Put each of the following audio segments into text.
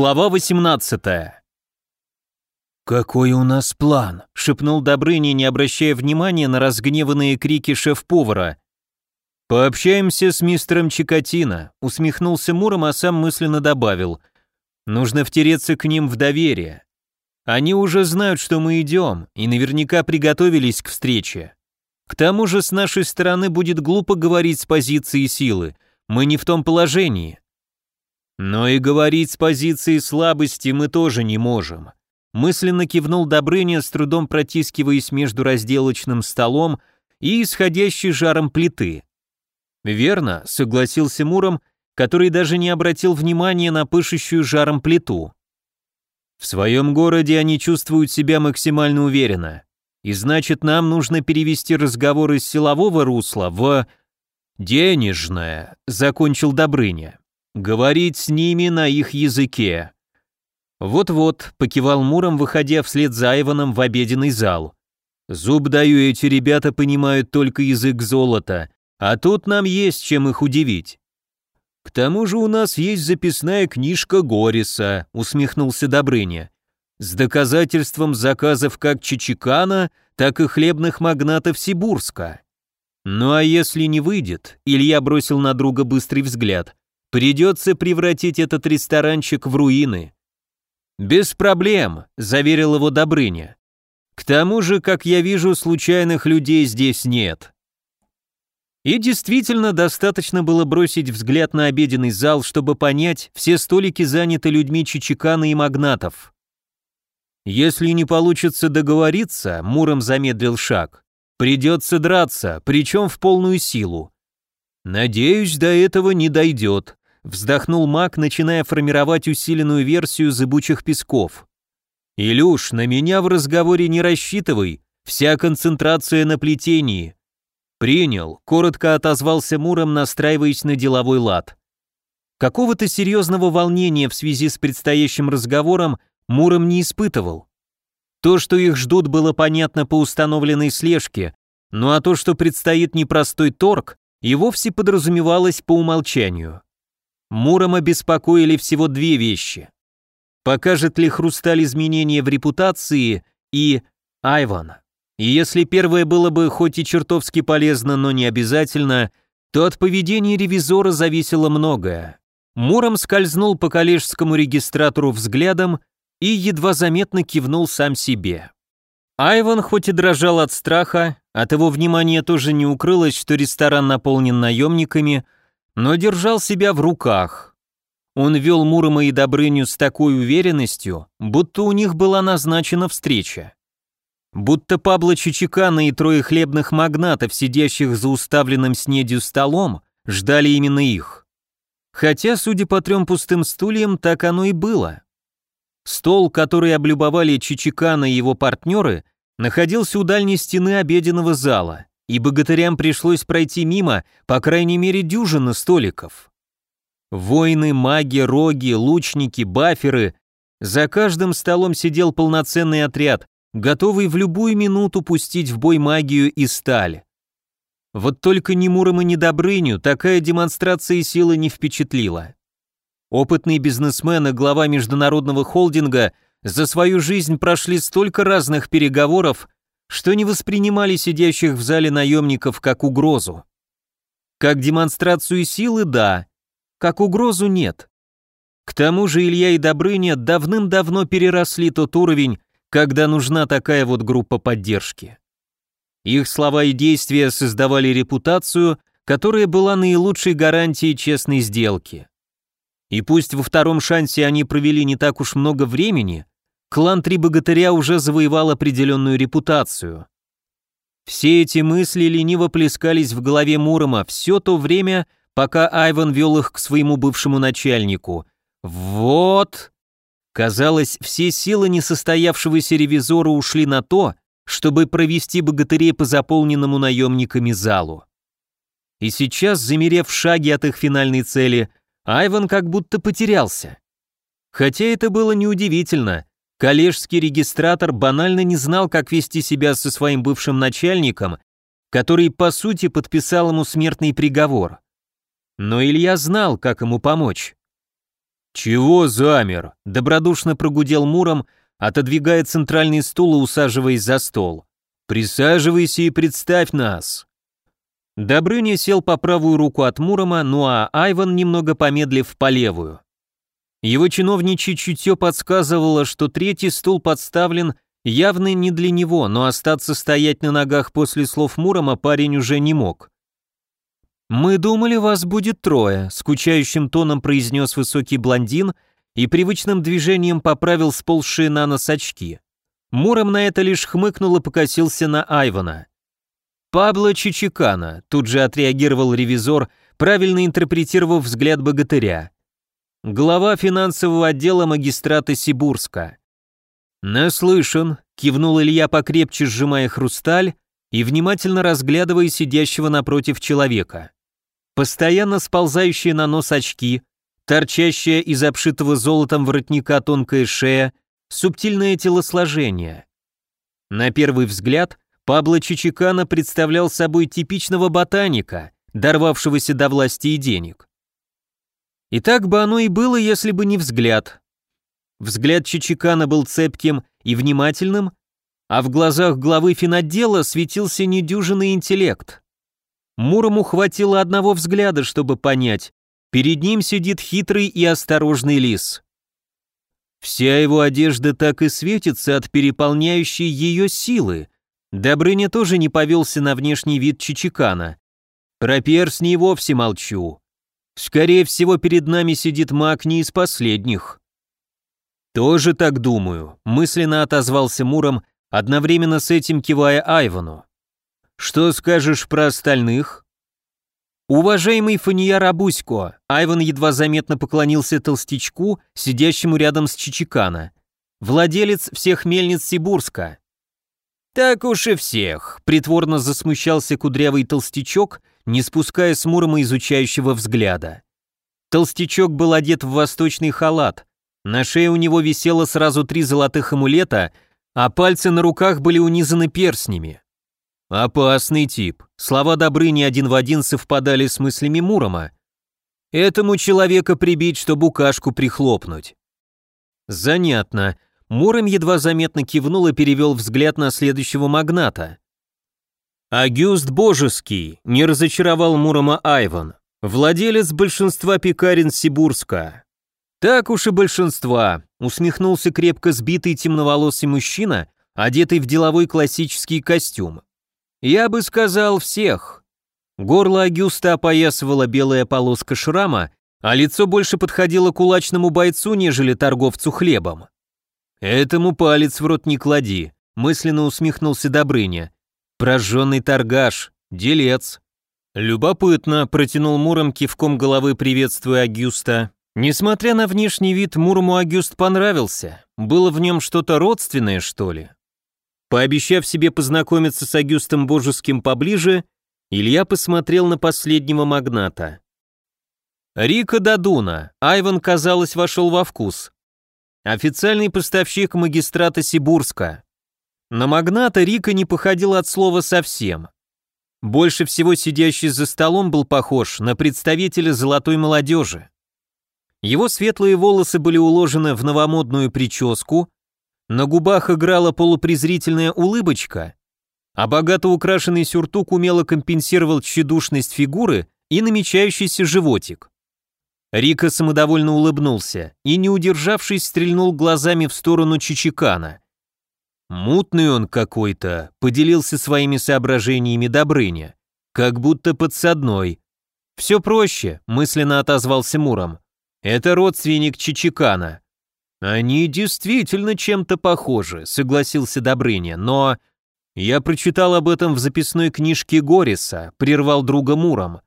Глава 18 «Какой у нас план?» — шепнул Добрыня, не обращая внимания на разгневанные крики шеф-повара. «Пообщаемся с мистером Чикатино», — усмехнулся Муром, а сам мысленно добавил. «Нужно втереться к ним в доверие. Они уже знают, что мы идем, и наверняка приготовились к встрече. К тому же с нашей стороны будет глупо говорить с позиции силы. Мы не в том положении. Но и говорить с позиции слабости мы тоже не можем. Мысленно кивнул Добрыня, с трудом протискиваясь между разделочным столом и исходящей жаром плиты. «Верно», — согласился Муром, который даже не обратил внимания на пышущую жаром плиту. «В своем городе они чувствуют себя максимально уверенно. И значит, нам нужно перевести разговор из силового русла в денежное, закончил Добрыня. Говорить с ними на их языке. Вот-вот, покивал Муром, выходя вслед за Иваном в обеденный зал. Зуб даю, эти ребята понимают только язык золота, а тут нам есть чем их удивить. К тому же у нас есть записная книжка Гориса, усмехнулся Добрыня с доказательством заказов как Чичикана, так и хлебных магнатов Сибурска. Ну а если не выйдет, Илья бросил на друга быстрый взгляд, придется превратить этот ресторанчик в руины. «Без проблем», — заверил его Добрыня. «К тому же, как я вижу, случайных людей здесь нет». И действительно достаточно было бросить взгляд на обеденный зал, чтобы понять, все столики заняты людьми Чичикана и магнатов. Если не получится договориться, Муром замедлил шаг. Придется драться, причем в полную силу. Надеюсь, до этого не дойдет, вздохнул маг, начиная формировать усиленную версию зыбучих песков. Илюш, на меня в разговоре не рассчитывай, вся концентрация на плетении. Принял, коротко отозвался Муром, настраиваясь на деловой лад. Какого-то серьезного волнения в связи с предстоящим разговором Муром не испытывал. То, что их ждут, было понятно по установленной слежке, ну а то, что предстоит непростой торг, и вовсе подразумевалось по умолчанию. Мурома беспокоили всего две вещи. Покажет ли Хрусталь изменения в репутации и Айван. И если первое было бы хоть и чертовски полезно, но не обязательно, то от поведения ревизора зависело многое. Муром скользнул по коллежскому регистратору взглядом и едва заметно кивнул сам себе. Айван хоть и дрожал от страха, от его внимания тоже не укрылось, что ресторан наполнен наемниками, но держал себя в руках. Он вел Мурома и Добрыню с такой уверенностью, будто у них была назначена встреча. Будто Пабло Чичикана и трое хлебных магнатов, сидящих за уставленным снедью столом, ждали именно их. Хотя, судя по трем пустым стульям, так оно и было. Стол, который облюбовали Чичикана и его партнеры, находился у дальней стены обеденного зала, и богатырям пришлось пройти мимо, по крайней мере, дюжины столиков. Воины, маги, роги, лучники, баферы. За каждым столом сидел полноценный отряд, готовый в любую минуту пустить в бой магию и сталь. Вот только ни Мурома, ни Добрыню такая демонстрация силы не впечатлила. Опытный бизнесмен и глава международного холдинга за свою жизнь прошли столько разных переговоров, что не воспринимали сидящих в зале наемников как угрозу. Как демонстрацию силы – да, как угрозу – нет. К тому же Илья и Добрыня давным-давно переросли тот уровень, когда нужна такая вот группа поддержки. Их слова и действия создавали репутацию, которая была наилучшей гарантией честной сделки. И пусть во втором шансе они провели не так уж много времени, клан Три Богатыря уже завоевал определенную репутацию. Все эти мысли лениво плескались в голове Мурома все то время, пока Айван вел их к своему бывшему начальнику. Вот... Казалось, все силы несостоявшегося ревизора ушли на то, чтобы провести богатырей по заполненному наемниками залу. И сейчас, замерев в шаге от их финальной цели, Айван как будто потерялся. Хотя это было неудивительно. Коллежский регистратор банально не знал, как вести себя со своим бывшим начальником, который, по сути, подписал ему смертный приговор. Но Илья знал, как ему помочь. «Чего замер?» — добродушно прогудел Муром, отодвигая центральный стул и усаживаясь за стол. «Присаживайся и представь нас!» Добрыня сел по правую руку от Мурома, ну а Айван, немного помедлив, по левую. Его чиновничье чутье подсказывало, что третий стул подставлен явно не для него, но остаться стоять на ногах после слов Мурома парень уже не мог. «Мы думали, вас будет трое», — скучающим тоном произнес высокий блондин и привычным движением поправил сползшие на нос очки. Муром на это лишь хмыкнул и покосился на Айвана. «Пабло Чичикана», — тут же отреагировал ревизор, правильно интерпретировав взгляд богатыря. Глава финансового отдела магистрата Сибурска. «Наслышан», — кивнул Илья покрепче, сжимая хрусталь и внимательно разглядывая сидящего напротив человека. Постоянно сползающие на нос очки, торчащая из обшитого золотом воротника тонкая шея, субтильное телосложение. На первый взгляд Пабло Чичикана представлял собой типичного ботаника, дорвавшегося до власти и денег. И так бы оно и было, если бы не взгляд. Взгляд Чичикана был цепким и внимательным, а в глазах главы финотдела светился недюжинный интеллект. Мурому хватило одного взгляда, чтобы понять, перед ним сидит хитрый и осторожный лис. Вся его одежда так и светится от переполняющей ее силы, Добрыня тоже не повелся на внешний вид Чичикана. Про перстни и вовсе молчу. Скорее всего, перед нами сидит маг не из последних. Тоже так думаю, мысленно отозвался Муром, одновременно с этим кивая Айвану. Что скажешь про остальных? Уважаемый Фаньяр Абусько, Айван едва заметно поклонился толстячку, сидящему рядом с Чичикана. Владелец всех мельниц Сибурска. «Так уж и всех», — притворно засмущался кудрявый толстячок, не спуская с Мурома изучающего взгляда. Толстячок был одет в восточный халат, на шее у него висело сразу три золотых амулета, а пальцы на руках были унизаны перстнями. Опасный тип. Слова Добрыни один в один совпадали с мыслями Мурома. Этому человека прибить, чтобы букашку прихлопнуть. Занятно. Муром едва заметно кивнул и перевел взгляд на следующего магната. Агюст Божеский не разочаровал Мурома Айван, владелец большинства пекарен Сибурска. Так уж и большинства, усмехнулся крепко сбитый темноволосый мужчина, одетый в деловой классический костюм. Я бы сказал всех. Горло Агюста опоясывала белая полоска шрама, а лицо больше подходило кулачному бойцу, нежели торговцу хлебом. «Этому палец в рот не клади», — мысленно усмехнулся Добрыня. «Прожженный торгаш, делец». «Любопытно», — протянул Муром кивком головы, приветствуя Агюста. Несмотря на внешний вид, Мурому Агюст понравился. Было в нем что-то родственное, что ли. Пообещав себе познакомиться с Агюстом Божеским поближе, Илья посмотрел на последнего магната. Рика Дадуна, Айван, казалось, вошел во вкус. Официальный поставщик магистрата Сибурска. На магната Рика не походил от слова совсем. Больше всего сидящий за столом был похож на представителя золотой молодежи. Его светлые волосы были уложены в новомодную прическу, на губах играла полупрезрительная улыбочка, а богато украшенный сюртук умело компенсировал тщедушность фигуры и намечающийся животик. Рика самодовольно улыбнулся и, не удержавшись, стрельнул глазами в сторону Чичикана. «Мутный он какой-то», — поделился своими соображениями Добрыня, как будто подсадной. «Все проще», — мысленно отозвался Муром. «Это родственник Чичикана». «Они действительно чем-то похожи», — согласился Добрыня, «но...» «Я прочитал об этом в записной книжке Гориса», — прервал друга Муром.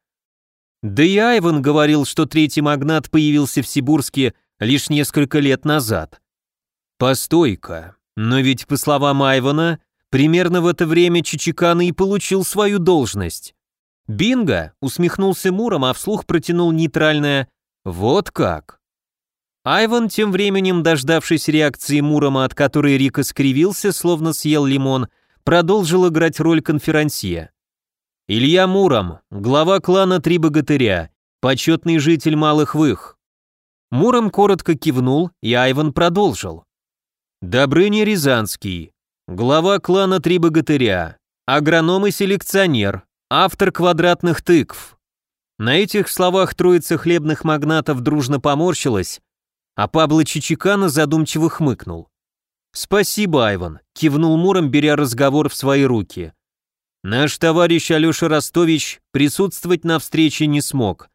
Да и Айван говорил, что третий магнат появился в Сибурске лишь несколько лет назад. Постой-ка, но ведь, по словам Айвана, примерно в это время Чичикана и получил свою должность. «Бинго!» — усмехнулся Муром, а вслух протянул нейтральное «Вот как!». Айван, тем временем, дождавшись реакции Мурома, от которой Рика скривился, словно съел лимон, продолжил играть роль конферансье. Илья Муром, глава клана Три Богатыря, почетный житель Малых Вых. Муром коротко кивнул, и Айван продолжил. Добрыня Рязанский, глава клана Три Богатыря, агроном и селекционер, автор квадратных тыкв. На этих словах троица хлебных магнатов дружно поморщилась, а Пабло Чичикана задумчиво хмыкнул. «Спасибо, Айван», — кивнул Муром, беря разговор в свои руки. «Наш товарищ Алеша Ростович присутствовать на встрече не смог.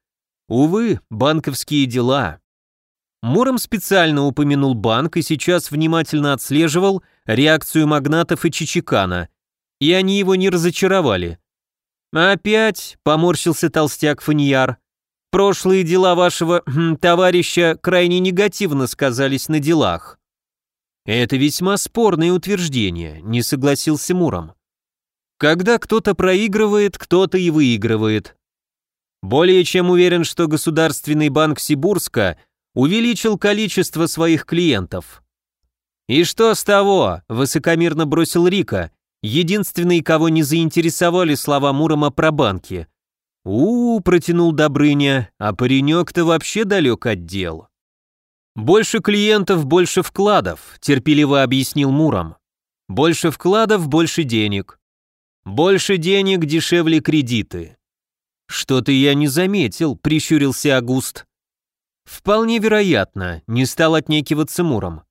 Увы, банковские дела». Муром специально упомянул банк и сейчас внимательно отслеживал реакцию магнатов и Чичикана, и они его не разочаровали. «Опять», — поморщился толстяк Фаньяр, — «прошлые дела вашего хм, товарища крайне негативно сказались на делах». «Это весьма спорное утверждение», — не согласился Муром. «Когда кто-то проигрывает, кто-то и выигрывает. Более чем уверен, что Государственный банк Сибурска увеличил количество своих клиентов. «И что с того?» – высокомерно бросил Рика, единственный, кого не заинтересовали слова Мурома про банки. у, -у протянул Добрыня, а паренек-то вообще далек от дел. «Больше клиентов, больше вкладов», – терпеливо объяснил Муром. «Больше вкладов, больше денег. Больше денег, дешевле кредиты». «Что-то я не заметил», – прищурился Агуст. Вполне вероятно, не стал отнекиваться Муром.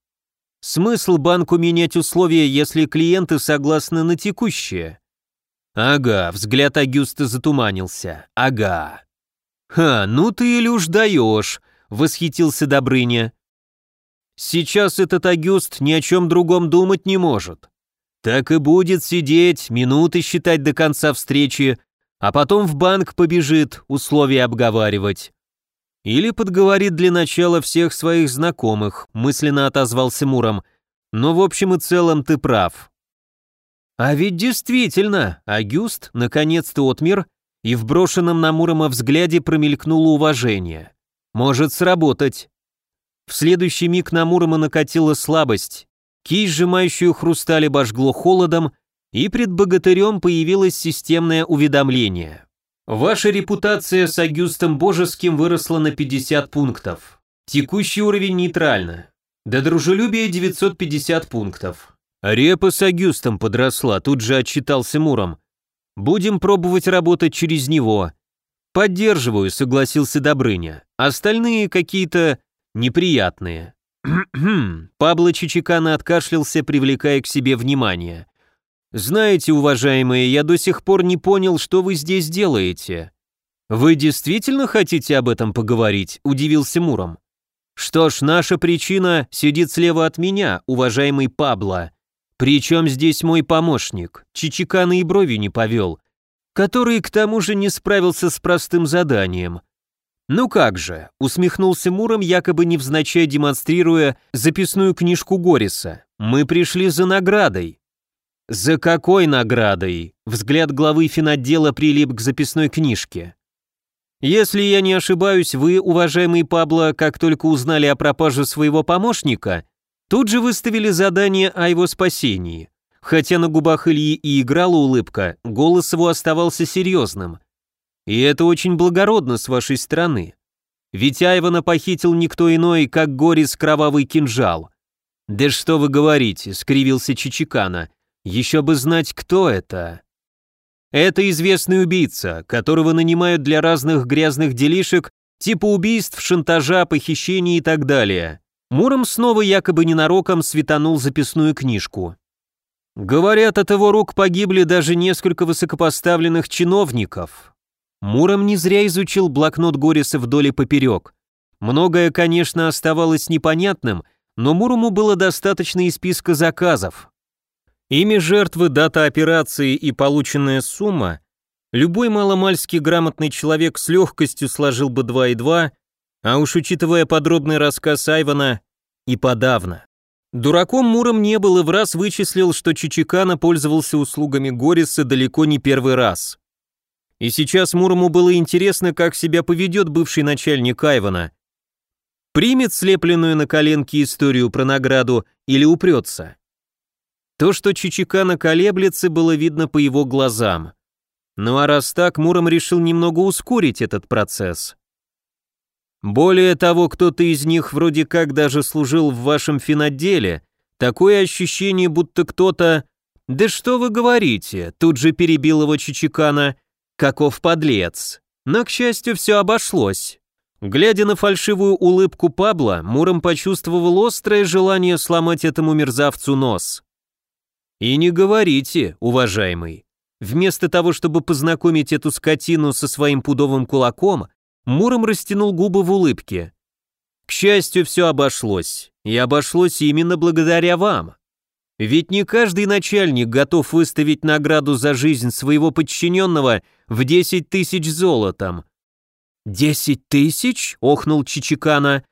Смысл банку менять условия, если клиенты согласны на текущие? Ага, взгляд Агюста затуманился. Ага. Ха, ну ты уж даешь, восхитился Добрыня. Сейчас этот Агюст ни о чем другом думать не может. Так и будет сидеть, минуты считать до конца встречи, а потом в банк побежит условия обговаривать. Или подговорит для начала всех своих знакомых, мысленно отозвался Муром. Но в общем и целом ты прав. А ведь действительно, Агюст наконец-то отмер, и в брошенном на Мурома взгляде промелькнуло уважение. Может сработать. В следующий миг на Мурома накатила слабость. Кисть, сжимающую хрусталь, обожгло холодом, и пред богатырем появилось системное уведомление. Ваша репутация с Агюстом Божеским выросла на 50 пунктов. Текущий уровень нейтрально. До дружелюбия 950 пунктов. Репа с Агюстом подросла, тут же отчитался Муром. Будем пробовать работать через него. Поддерживаю, согласился Добрыня. Остальные какие-то неприятные. Пабло Чичикана откашлялся, привлекая к себе внимание. «Знаете, уважаемые, я до сих пор не понял, что вы здесь делаете». «Вы действительно хотите об этом поговорить?» – удивился Муром. «Что ж, наша причина сидит слева от меня, уважаемый Пабло. Причем здесь мой помощник, Чичикана и брови не повел, который к тому же не справился с простым заданием. «Ну как же», — усмехнулся Муром, якобы невзначай демонстрируя записную книжку Гориса. «Мы пришли за наградой. «За какой наградой?» Взгляд главы финотдела прилип к записной книжке. «Если я не ошибаюсь, вы, уважаемый Пабло, как только узнали о пропаже своего помощника, тут же выставили задание о его спасении. Хотя на губах Ильи и играла улыбка, голос его оставался серьезным. И это очень благородно с вашей стороны. Ведь Айвана похитил никто иной, как Горис Кровавый Кинжал. «Да что вы говорите», — скривился Чичикана. Еще бы знать, кто это. Это известный убийца, которого нанимают для разных грязных делишек, типа убийств, шантажа, похищений и так далее. Муром снова якобы ненароком светанул записную книжку. Говорят, от его рук погибли даже несколько высокопоставленных чиновников. Муром не зря изучил блокнот Гориса вдоль и поперек. Многое, конечно, оставалось непонятным, но Мурому было достаточно и списка заказов. Имя жертвы, дата операции и полученная сумма любой маломальски грамотный человек с легкостью сложил бы 2 и 2, а уж учитывая подробный рассказ Айвана, и подавно. Дураком Муром не был и в раз вычислил, что Чичикана пользовался услугами Гориса далеко не первый раз. И сейчас Мурому было интересно, как себя поведет бывший начальник Айвана. Примет слепленную на коленке историю про награду или упрется. То, что Чичикана колеблется, было видно по его глазам. Ну а раз так, Муром решил немного ускорить этот процесс. Более того, кто-то из них вроде как даже служил в вашем финотделе. Такое ощущение, будто кто-то... «Да что вы говорите?» — тут же перебил его Чичикана. «Каков подлец!» Но, к счастью, все обошлось. Глядя на фальшивую улыбку Пабла, Муром почувствовал острое желание сломать этому мерзавцу нос. «И не говорите, уважаемый. Вместо того, чтобы познакомить эту скотину со своим пудовым кулаком, Муром растянул губы в улыбке. К счастью, все обошлось. И обошлось именно благодаря вам. Ведь не каждый начальник готов выставить награду за жизнь своего подчиненного в 10 тысяч золотом. «Десять тысяч?» — охнул Чичикана.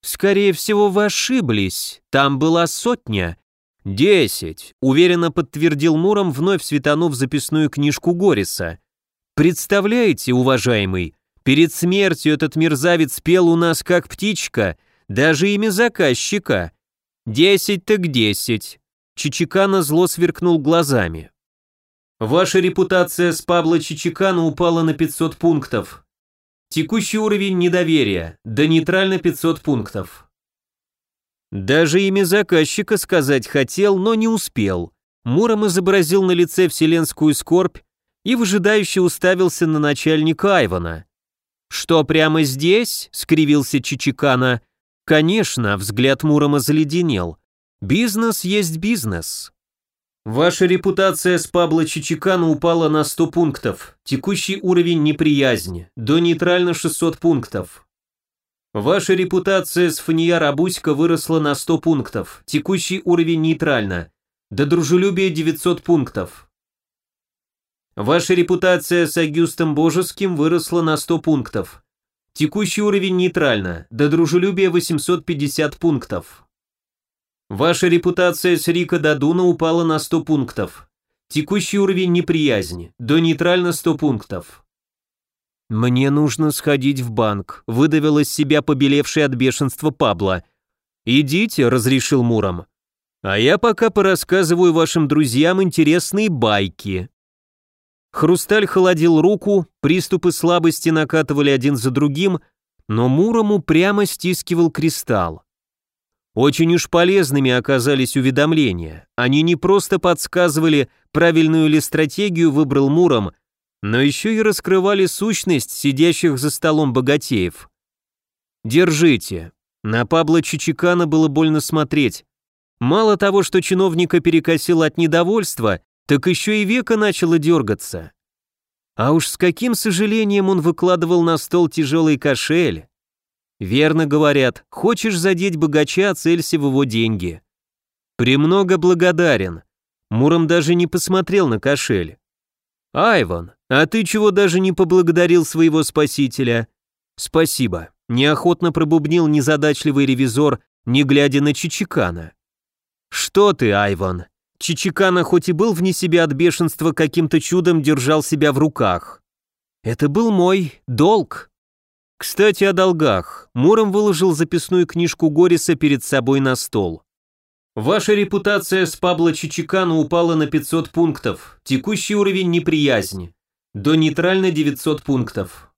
«Скорее всего, вы ошиблись. Там была сотня». «Десять», — уверенно подтвердил Муром, вновь светанув записную книжку Гориса. «Представляете, уважаемый, перед смертью этот мерзавец пел у нас как птичка, даже имя заказчика. Десять так десять». Чичикана зло сверкнул глазами. «Ваша репутация с Пабло Чичикана упала на 500 пунктов. Текущий уровень недоверия, до нейтрально 500 пунктов. Даже имя заказчика сказать хотел, но не успел. Муром изобразил на лице вселенскую скорбь и выжидающе уставился на начальника Айвана. «Что, прямо здесь?» — скривился Чичикана. «Конечно», — взгляд Мурома заледенел. «Бизнес есть бизнес. Ваша репутация с Пабло Чичикана упала на 100 пунктов. Текущий уровень неприязни. До нейтрально 600 пунктов. Ваша репутация с Фания Рабуська выросла на 100 пунктов. Текущий уровень нейтрально. До дружелюбия 900 пунктов. Ваша репутация с Агюстом Божеским выросла на 100 пунктов. Текущий уровень нейтрально. До дружелюбия 850 пунктов. Ваша репутация с Рика Дадуна упала на 100 пунктов. Текущий уровень неприязни. До нейтрально 100 пунктов. «Мне нужно сходить в банк», — выдавил из себя побелевший от бешенства Пабло. «Идите», — разрешил Муром. «А я пока порассказываю вашим друзьям интересные байки». Хрусталь холодил руку, приступы слабости накатывали один за другим, но Мурому прямо стискивал кристалл. Очень уж полезными оказались уведомления. Они не просто подсказывали, правильную ли стратегию выбрал Муром, но еще и раскрывали сущность сидящих за столом богатеев. Держите. На Пабло Чичикана было больно смотреть. Мало того, что чиновника перекосило от недовольства, так еще и века начало дергаться. А уж с каким сожалением он выкладывал на стол тяжелый кошель. Верно говорят, хочешь задеть богача, целься в его деньги. Премного благодарен. Муром даже не посмотрел на кошель. Айван, а ты чего даже не поблагодарил своего спасителя? Спасибо. Неохотно пробубнил незадачливый ревизор, не глядя на Чичикана. Что ты, Айван? Чичикана хоть и был вне себя от бешенства, каким-то чудом держал себя в руках. Это был мой долг. Кстати, о долгах. Муром выложил записную книжку Гориса перед собой на стол. Ваша репутация с Пабло Чичикана упала на 500 пунктов. Текущий уровень неприязни. До нейтрально 900 пунктов.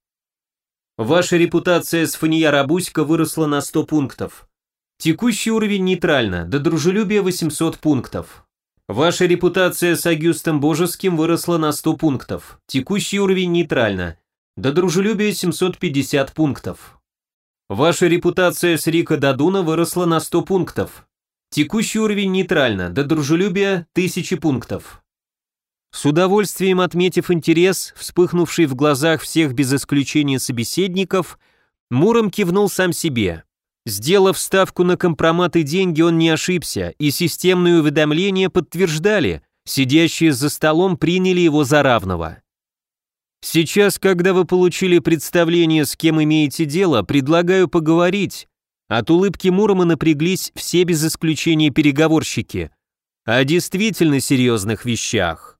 Ваша репутация с Фания Рабуська выросла на 100 пунктов. Текущий уровень нейтрально, до дружелюбия 800 пунктов. Ваша репутация с Агюстом Божеским выросла на 100 пунктов. Текущий уровень нейтрально, до дружелюбия 750 пунктов. Ваша репутация с Рика Дадуна выросла на 100 пунктов. Текущий уровень нейтрально, до дружелюбия 1000 пунктов. С удовольствием отметив интерес, вспыхнувший в глазах всех без исключения собеседников, Муром кивнул сам себе. Сделав ставку на компромат и деньги, он не ошибся, и системные уведомления подтверждали, сидящие за столом приняли его за равного. Сейчас, когда вы получили представление, с кем имеете дело, предлагаю поговорить. От улыбки Мурома напряглись все без исключения переговорщики. О действительно серьезных вещах.